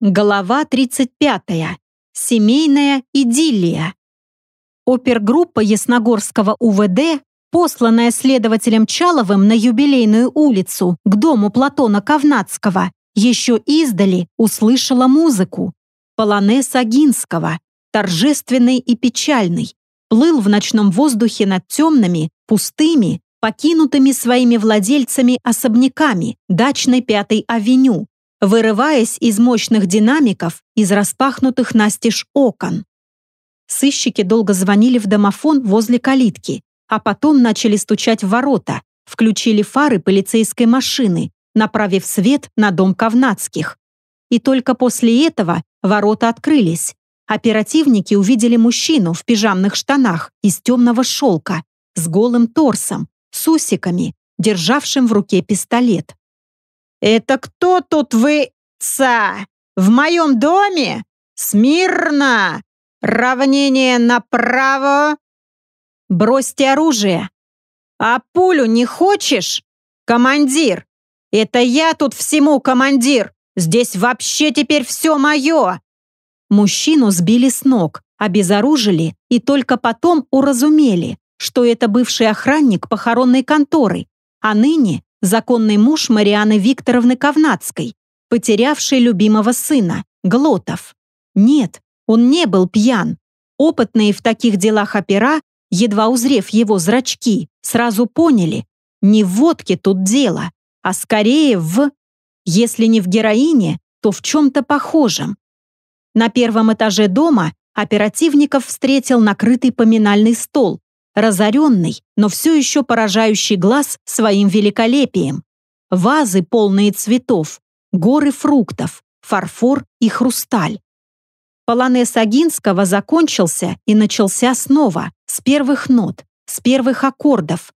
Глава 35. Семейная идиллия. Опергруппа Ясногорского УВД, посланная следователем Чаловым на юбилейную улицу к дому Платона Ковнацкого, еще издали услышала музыку. Полонез Агинского, торжественный и печальный, плыл в ночном воздухе над темными, пустыми, покинутыми своими владельцами особняками дачной Пятой авеню, вырываясь из мощных динамиков из распахнутых настежь окон. Сыщики долго звонили в домофон возле калитки, а потом начали стучать в ворота, включили фары полицейской машины, направив свет на дом Ковнацких. И только после этого ворота открылись. Оперативники увидели мужчину в пижамных штанах из темного шелка, с голым торсом, с усиками, державшим в руке пистолет. «Это кто тут вы, ца? В моем доме? Смирно! Равнение направо!» «Бросьте оружие!» «А пулю не хочешь? Командир! Это я тут всему командир! Здесь вообще теперь все мое!» Мужчину сбили с ног, обезоружили и только потом уразумели, что это бывший охранник похоронной конторы, а ныне законный муж Марианы Викторовны Ковнацкой, потерявший любимого сына, Глотов. Нет, он не был пьян. Опытные в таких делах опера, едва узрев его зрачки, сразу поняли, не в водке тут дело, а скорее в... Если не в героине, то в чем-то похожем. На первом этаже дома оперативников встретил накрытый поминальный стол, разоренный, но все еще поражающий глаз своим великолепием. Вазы, полные цветов, горы фруктов, фарфор и хрусталь. Полонез Агинского закончился и начался снова, с первых нот, с первых аккордов.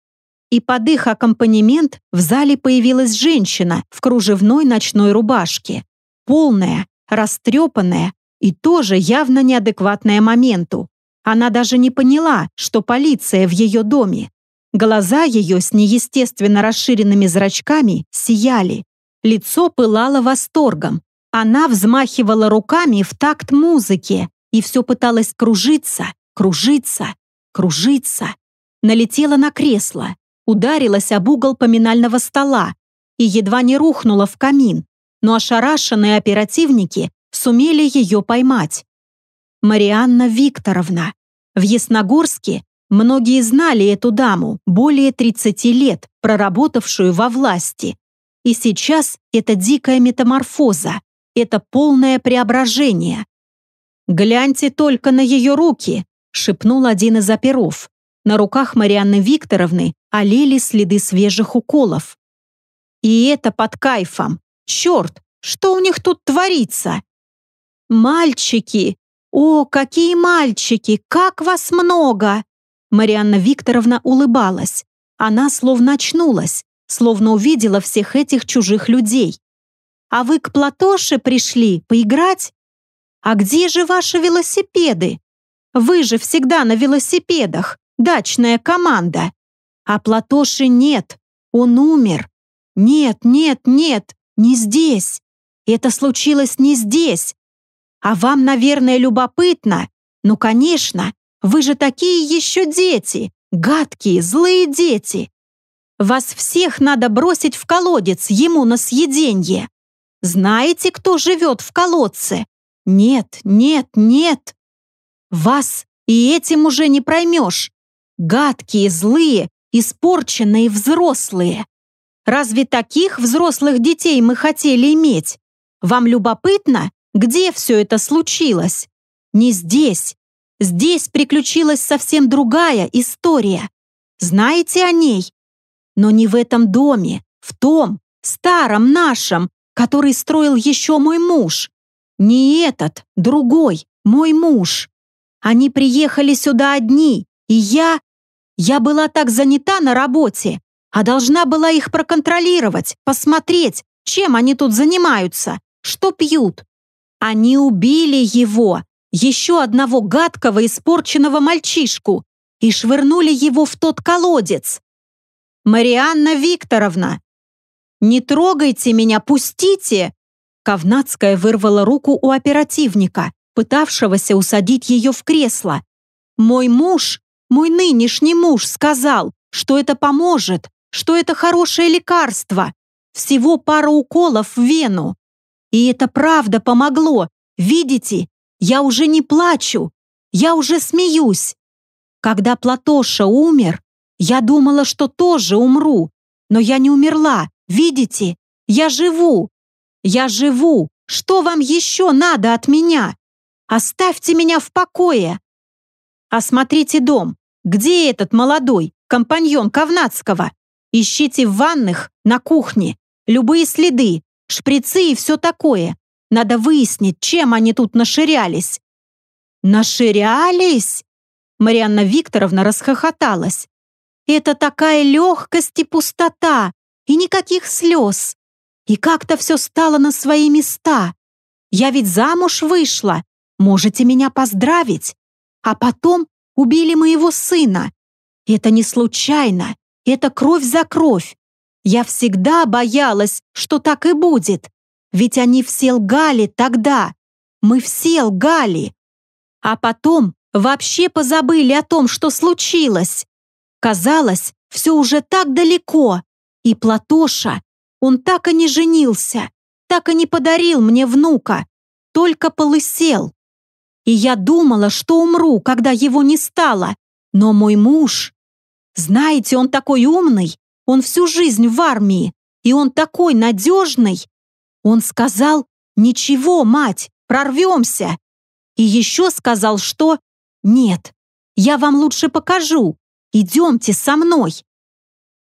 И под их аккомпанемент в зале появилась женщина в кружевной ночной рубашке, полная, растрепанная и тоже явно неадекватная моменту. Она даже не поняла, что полиция в ее доме. Глаза ее с неестественно расширенными зрачками сияли. Лицо пылало восторгом. Она взмахивала руками в такт музыки и все пыталась кружиться, кружиться, кружиться. Налетела на кресло, ударилась об угол поминального стола и едва не рухнула в камин, но ошарашенные оперативники сумели ее поймать. Марианна Викторовна. В Ясногорске многие знали эту даму, более 30 лет, проработавшую во власти. И сейчас это дикая метаморфоза, это полное преображение. «Гляньте только на ее руки», — шепнул один из оперов. На руках Марианны Викторовны олели следы свежих уколов. И это под кайфом. Черт, что у них тут творится? «Мальчики! О, какие мальчики! Как вас много!» Марианна Викторовна улыбалась. Она словно очнулась, словно увидела всех этих чужих людей. «А вы к Платоше пришли поиграть? А где же ваши велосипеды? Вы же всегда на велосипедах, дачная команда. А Платоши нет, он умер. Нет, нет, нет, не здесь. Это случилось не здесь, а вам, наверное, любопытно? Ну, конечно, вы же такие еще дети, гадкие, злые дети. Вас всех надо бросить в колодец ему на съеденье. Знаете, кто живет в колодце? Нет, нет, нет. Вас и этим уже не проймешь. Гадкие, злые, испорченные взрослые. Разве таких взрослых детей мы хотели иметь? Вам любопытно? Где все это случилось? Не здесь. Здесь приключилась совсем другая история. Знаете о ней? Но не в этом доме, в том, старом нашем, который строил еще мой муж. Не этот, другой, мой муж. Они приехали сюда одни, и я... Я была так занята на работе, а должна была их проконтролировать, посмотреть, чем они тут занимаются, что пьют, они убили его, еще одного гадкого испорченного мальчишку, и швырнули его в тот колодец. «Марианна Викторовна! Не трогайте меня, пустите!» Ковнацкая вырвала руку у оперативника, пытавшегося усадить ее в кресло. «Мой муж, мой нынешний муж сказал, что это поможет, что это хорошее лекарство. Всего пара уколов в вену. И это правда помогло. Видите, я уже не плачу, я уже смеюсь. Когда Платоша умер, я думала, что тоже умру, но я не умерла, видите? Я живу. Я живу. Что вам еще надо от меня? Оставьте меня в покое. Осмотрите дом. Где этот молодой, компаньон Ковнацкого? Ищите в ванных, на кухне. Любые следы, шприцы и все такое. Надо выяснить, чем они тут наширялись. Наширялись? Марианна Викторовна расхохоталась. Это такая легкость и пустота, и никаких слез. И как-то все стало на свои места. Я ведь замуж вышла, можете меня поздравить. А потом убили моего сына. Это не случайно, это кровь за кровь. Я всегда боялась, что так и будет. Ведь они все лгали тогда. Мы все лгали. А потом вообще позабыли о том, что случилось. Казалось, все уже так далеко. И Платоша, он так и не женился, так и не подарил мне внука, только полысел. И я думала, что умру, когда его не стало. Но мой муж... Знаете, он такой умный, он всю жизнь в армии, и он такой надежный. Он сказал, ничего, мать, прорвемся. И еще сказал, что «Нет, я вам лучше покажу. Идемте со мной».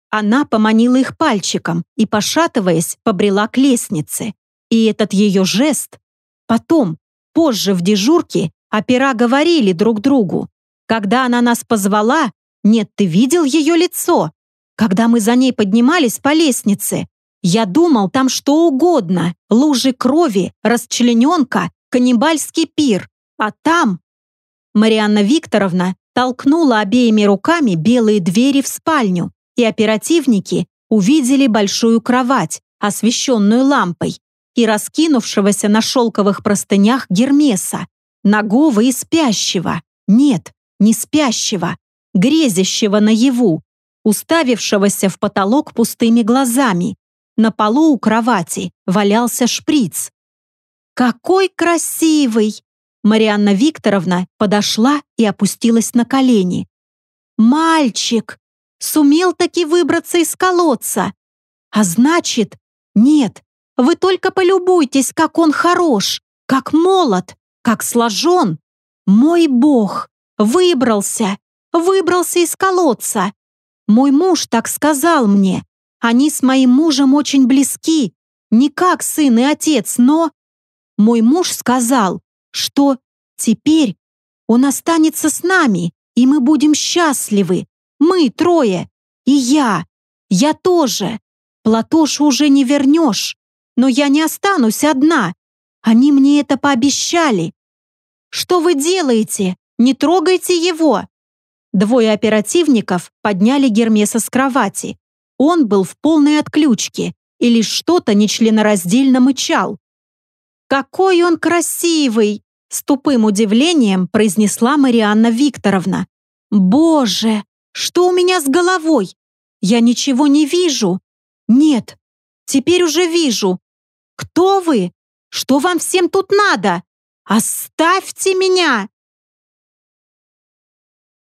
Она поманила их пальчиком и, пошатываясь, побрела к лестнице. И этот ее жест... Потом, позже в дежурке, опера говорили друг другу. Когда она нас позвала, нет, ты видел ее лицо? Когда мы за ней поднимались по лестнице, я думал, там что угодно. Лужи крови, расчлененка, каннибальский пир. А там Марианна Викторовна толкнула обеими руками белые двери в спальню, и оперативники увидели большую кровать, освещенную лампой, и раскинувшегося на шелковых простынях Гермеса, нагого и спящего. Нет, не спящего, грезящего наяву, уставившегося в потолок пустыми глазами. На полу у кровати валялся шприц. «Какой красивый!» Марианна Викторовна подошла и опустилась на колени. «Мальчик! Сумел таки выбраться из колодца! А значит, нет, вы только полюбуйтесь, как он хорош, как молод, как сложен! Мой бог! Выбрался! Выбрался из колодца! Мой муж так сказал мне. Они с моим мужем очень близки, не как сын и отец, но... Мой муж сказал, что теперь он останется с нами, и мы будем счастливы. Мы трое. И я. Я тоже. Платошу уже не вернешь. Но я не останусь одна. Они мне это пообещали. Что вы делаете? Не трогайте его. Двое оперативников подняли Гермеса с кровати. Он был в полной отключке и лишь что-то нечленораздельно мычал. «Какой он красивый!» С тупым удивлением произнесла Марианна Викторовна. «Боже, что у меня с головой? Я ничего не вижу. Нет, теперь уже вижу. Кто вы? Что вам всем тут надо? Оставьте меня!»